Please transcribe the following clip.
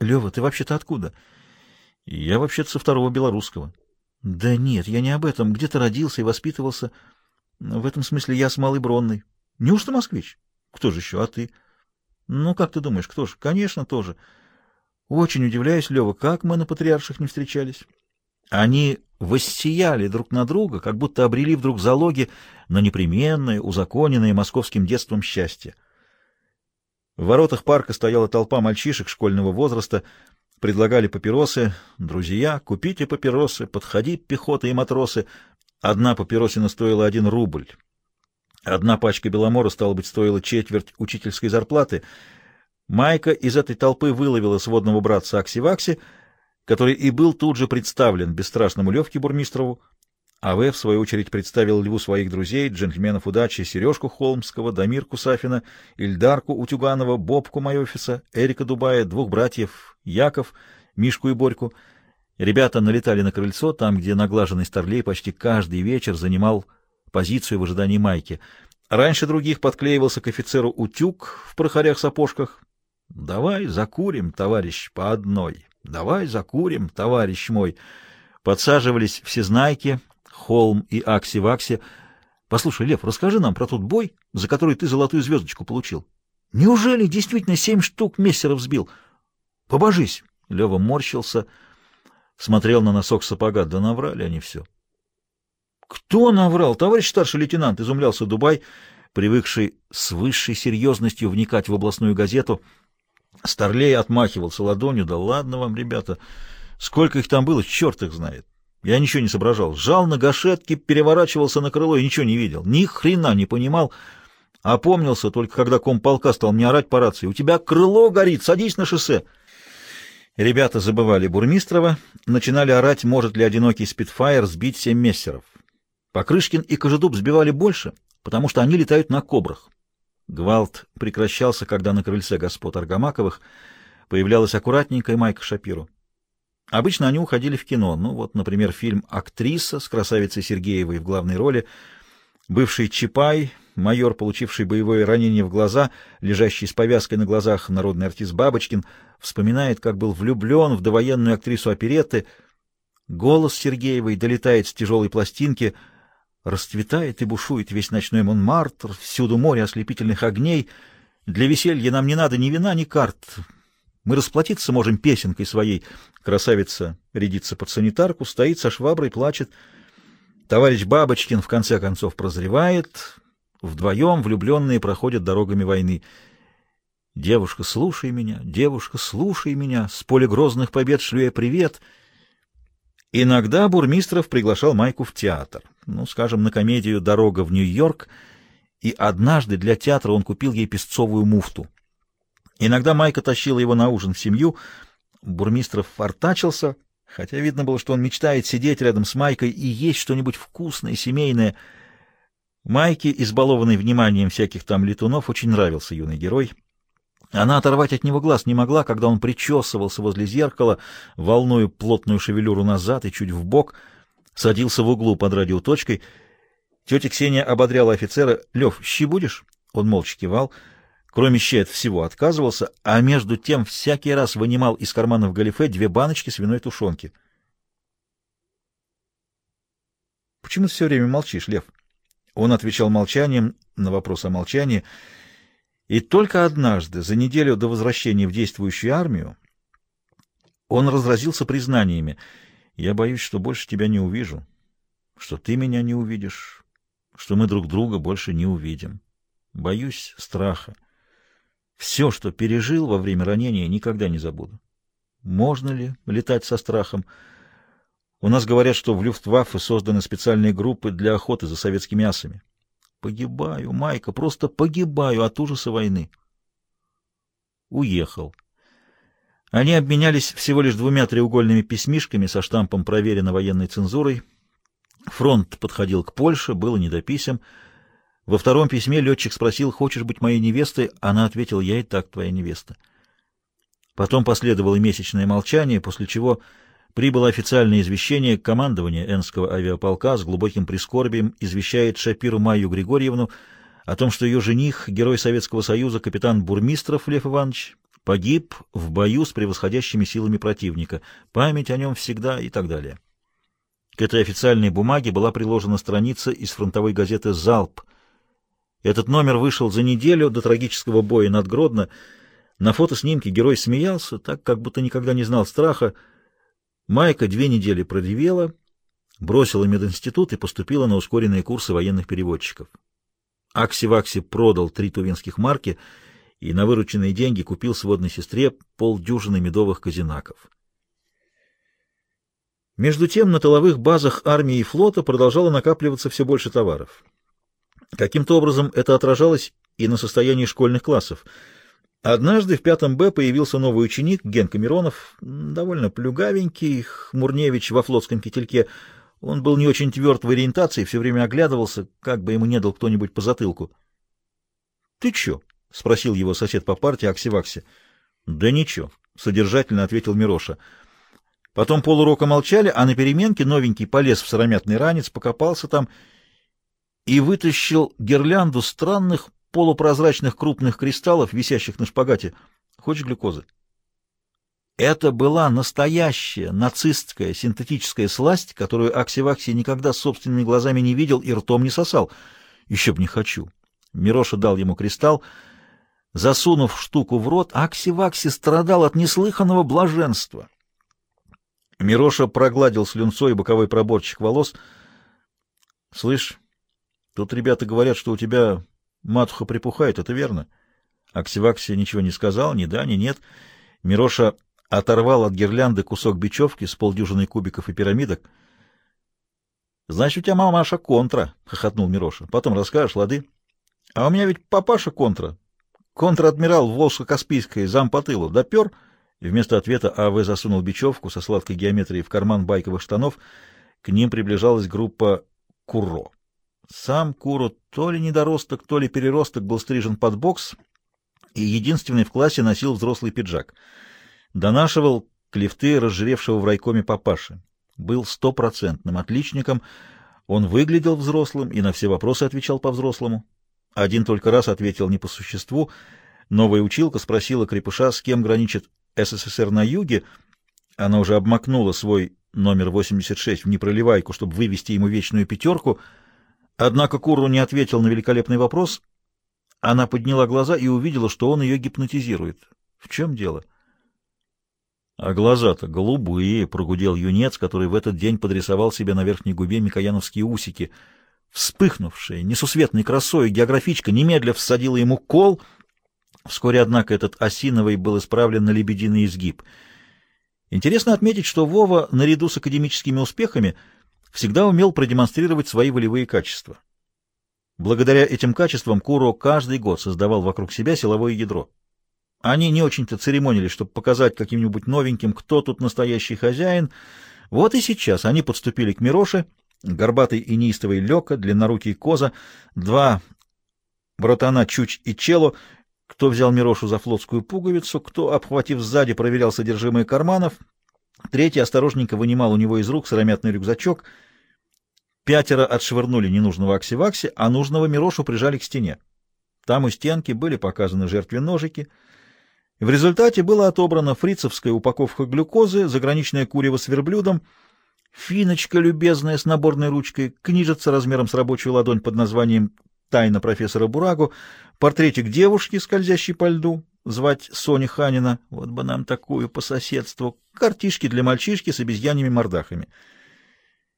Лева, ты вообще-то откуда? Я вообще-то со второго белорусского. Да нет, я не об этом. Где ты родился и воспитывался? В этом смысле я с Малой Бронной. Неужто москвич? Кто же еще, а ты? Ну, как ты думаешь, кто же? Конечно, тоже. Очень удивляюсь, Лева, как мы на патриарших не встречались. Они воссияли друг на друга, как будто обрели вдруг залоги на непременное, узаконенное московским детством счастье. В воротах парка стояла толпа мальчишек школьного возраста, предлагали папиросы. «Друзья, купите папиросы, подходи, пехота и матросы». Одна папиросина стоила один рубль. Одна пачка беломора, стало быть, стоила четверть учительской зарплаты. Майка из этой толпы выловила сводного братца Акси-Вакси, который и был тут же представлен бесстрашному Левке Бурмистрову, а В, свою очередь, представил Льву своих друзей, джентльменов удачи, Сережку Холмского, Дамирку Сафина, Ильдарку Утюганова, Бобку Майофиса, Эрика Дубая, двух братьев Яков, Мишку и Борьку. Ребята налетали на крыльцо, там, где наглаженный старлей почти каждый вечер занимал позицию в ожидании майки. Раньше других подклеивался к офицеру утюг в прохорях-сапожках. «Давай закурим, товарищ, по одной. Давай закурим, товарищ мой». Подсаживались все знайки, Холм и Акси-Вакси. Послушай, Лев, расскажи нам про тот бой, за который ты золотую звездочку получил. Неужели действительно семь штук мессеров сбил? Побожись. Лева морщился, смотрел на носок сапога. Да наврали они все. Кто наврал? Товарищ старший лейтенант, изумлялся Дубай, привыкший с высшей серьезностью вникать в областную газету. Старлей отмахивался ладонью. Да ладно вам, ребята, сколько их там было, черт их знает. Я ничего не соображал. Жал на гашетке, переворачивался на крыло и ничего не видел. Ни хрена не понимал. Опомнился только, когда комполка стал мне орать по рации. «У тебя крыло горит! Садись на шоссе!» Ребята забывали Бурмистрова, начинали орать, может ли одинокий спидфайр сбить семь мессеров. Покрышкин и Кожедуб сбивали больше, потому что они летают на кобрах. Гвалт прекращался, когда на крыльце господ Аргамаковых появлялась аккуратненькая Майка Шапиру. Обычно они уходили в кино. Ну вот, например, фильм «Актриса» с красавицей Сергеевой в главной роли, бывший Чапай, майор, получивший боевое ранение в глаза, лежащий с повязкой на глазах народный артист Бабочкин, вспоминает, как был влюблен в довоенную актрису оперетты. Голос Сергеевой долетает с тяжелой пластинки, расцветает и бушует весь ночной Монмартр, всюду море ослепительных огней. Для веселья нам не надо ни вина, ни карт. Мы расплатиться можем песенкой своей. Красавица рядится под санитарку, стоит со шваброй, плачет. Товарищ Бабочкин в конце концов прозревает. Вдвоем влюбленные проходят дорогами войны. Девушка, слушай меня, девушка, слушай меня. С поля грозных побед шлю я привет. Иногда Бурмистров приглашал Майку в театр. Ну, скажем, на комедию «Дорога в Нью-Йорк». И однажды для театра он купил ей песцовую муфту. Иногда Майка тащила его на ужин в семью. Бурмистров фортачился, хотя видно было, что он мечтает сидеть рядом с Майкой и есть что-нибудь вкусное, семейное. Майке, избалованной вниманием всяких там летунов, очень нравился юный герой. Она оторвать от него глаз не могла, когда он причесывался возле зеркала, волною плотную шевелюру назад и чуть вбок, садился в углу под радиоточкой. Тетя Ксения ободряла офицера. — Лев, щи будешь? Он молча кивал. — Кроме щей от всего отказывался, а между тем всякий раз вынимал из карманов галифе две баночки свиной тушенки. «Почему ты все время молчишь, Лев?» Он отвечал молчанием на вопрос о молчании, и только однажды, за неделю до возвращения в действующую армию, он разразился признаниями. «Я боюсь, что больше тебя не увижу, что ты меня не увидишь, что мы друг друга больше не увидим. Боюсь страха». Все, что пережил во время ранения, никогда не забуду. Можно ли летать со страхом? У нас говорят, что в Люфтваффе созданы специальные группы для охоты за советскими асами. Погибаю, Майка, просто погибаю от ужаса войны. Уехал. Они обменялись всего лишь двумя треугольными письмишками со штампом «Проверено военной цензурой». Фронт подходил к Польше, было не до писем — во втором письме летчик спросил, хочешь быть моей невестой? Она ответила, я и так твоя невеста. Потом последовало месячное молчание, после чего прибыло официальное извещение командования Энского авиаполка с глубоким прискорбием извещает Шапиру Майю Григорьевну о том, что ее жених, герой Советского Союза, капитан Бурмистров Лев Иванович, Погиб в бою с превосходящими силами противника. Память о нем всегда и так далее. К этой официальной бумаге была приложена страница из фронтовой газеты «Залп». Этот номер вышел за неделю до трагического боя над Гродно. На фотоснимке герой смеялся, так как будто никогда не знал страха. Майка две недели продевела, бросила мединститут и поступила на ускоренные курсы военных переводчиков. Акси-Вакси продал три тувинских марки и на вырученные деньги купил сводной сестре полдюжины медовых казинаков. Между тем на тыловых базах армии и флота продолжало накапливаться все больше товаров. Каким-то образом это отражалось и на состоянии школьных классов. Однажды в пятом Б появился новый ученик, Генка Миронов, довольно плюгавенький, хмурневич во флотском кительке. Он был не очень тверд в ориентации, все время оглядывался, как бы ему не дал кто-нибудь по затылку. — Ты чё? — спросил его сосед по партии Акси-Вакси. — Да ничего, — содержательно ответил Мироша. Потом полурока молчали, а на переменке новенький полез в сыромятный ранец, покопался там и вытащил гирлянду странных полупрозрачных крупных кристаллов, висящих на шпагате. Хочешь глюкозы? Это была настоящая нацистская синтетическая сласть, которую Акси-Вакси никогда собственными глазами не видел и ртом не сосал. Еще б не хочу. Мироша дал ему кристалл. Засунув штуку в рот, Акси-Вакси страдал от неслыханного блаженства. Мироша прогладил слюнцой боковой проборчик волос. — Слышь, тут ребята говорят, что у тебя матуха припухает, это верно? Аксивакси ничего не сказал, ни да, ни нет. Мироша оторвал от гирлянды кусок бечевки с полдюжиной кубиков и пирамидок. — Значит, у тебя мамаша контра, — хохотнул Мироша. — Потом расскажешь, лады? — А у меня ведь папаша контра. Контр-адмирал Волжско-Каспийской, зам по тылу. Допер... Вместо ответа А.В. засунул бечевку со сладкой геометрией в карман байковых штанов. К ним приближалась группа Куро. Сам Куро то ли недоросток, то ли переросток был стрижен под бокс и единственный в классе носил взрослый пиджак. Донашивал клифты разжиревшего в райкоме папаши. Был стопроцентным отличником. Он выглядел взрослым и на все вопросы отвечал по-взрослому. Один только раз ответил не по существу. Новая училка спросила крепыша, с кем граничит СССР на юге, она уже обмакнула свой номер 86 в непроливайку, чтобы вывести ему вечную пятерку, однако Куру не ответил на великолепный вопрос. Она подняла глаза и увидела, что он ее гипнотизирует. В чем дело? — А глаза-то голубые, — прогудел юнец, который в этот день подрисовал себе на верхней губе микояновские усики. Вспыхнувшая, несусветной красой, географичка немедля всадила ему кол — Вскоре, однако, этот осиновый был исправлен на лебединый изгиб. Интересно отметить, что Вова, наряду с академическими успехами, всегда умел продемонстрировать свои волевые качества. Благодаря этим качествам Куро каждый год создавал вокруг себя силовое ядро. Они не очень-то церемонились, чтобы показать каким-нибудь новеньким, кто тут настоящий хозяин. Вот и сейчас они подступили к Мироше, горбатый и неистовый Лёка, длиннорукий Коза, два братана Чуч и Чело, кто взял Мирошу за флотскую пуговицу, кто, обхватив сзади, проверял содержимое карманов, третий осторожненько вынимал у него из рук сыромятный рюкзачок. Пятеро отшвырнули ненужного аксивакси, а нужного Мирошу прижали к стене. Там у стенки были показаны жертве ножики. В результате была отобрана фрицевская упаковка глюкозы, заграничное курево с верблюдом, финочка любезная с наборной ручкой, книжица размером с рабочую ладонь под названием «Тайна профессора Бурагу», Портретик девушки, скользящей по льду, звать Соня Ханина, вот бы нам такую по соседству, картишки для мальчишки с обезьяньими мордахами —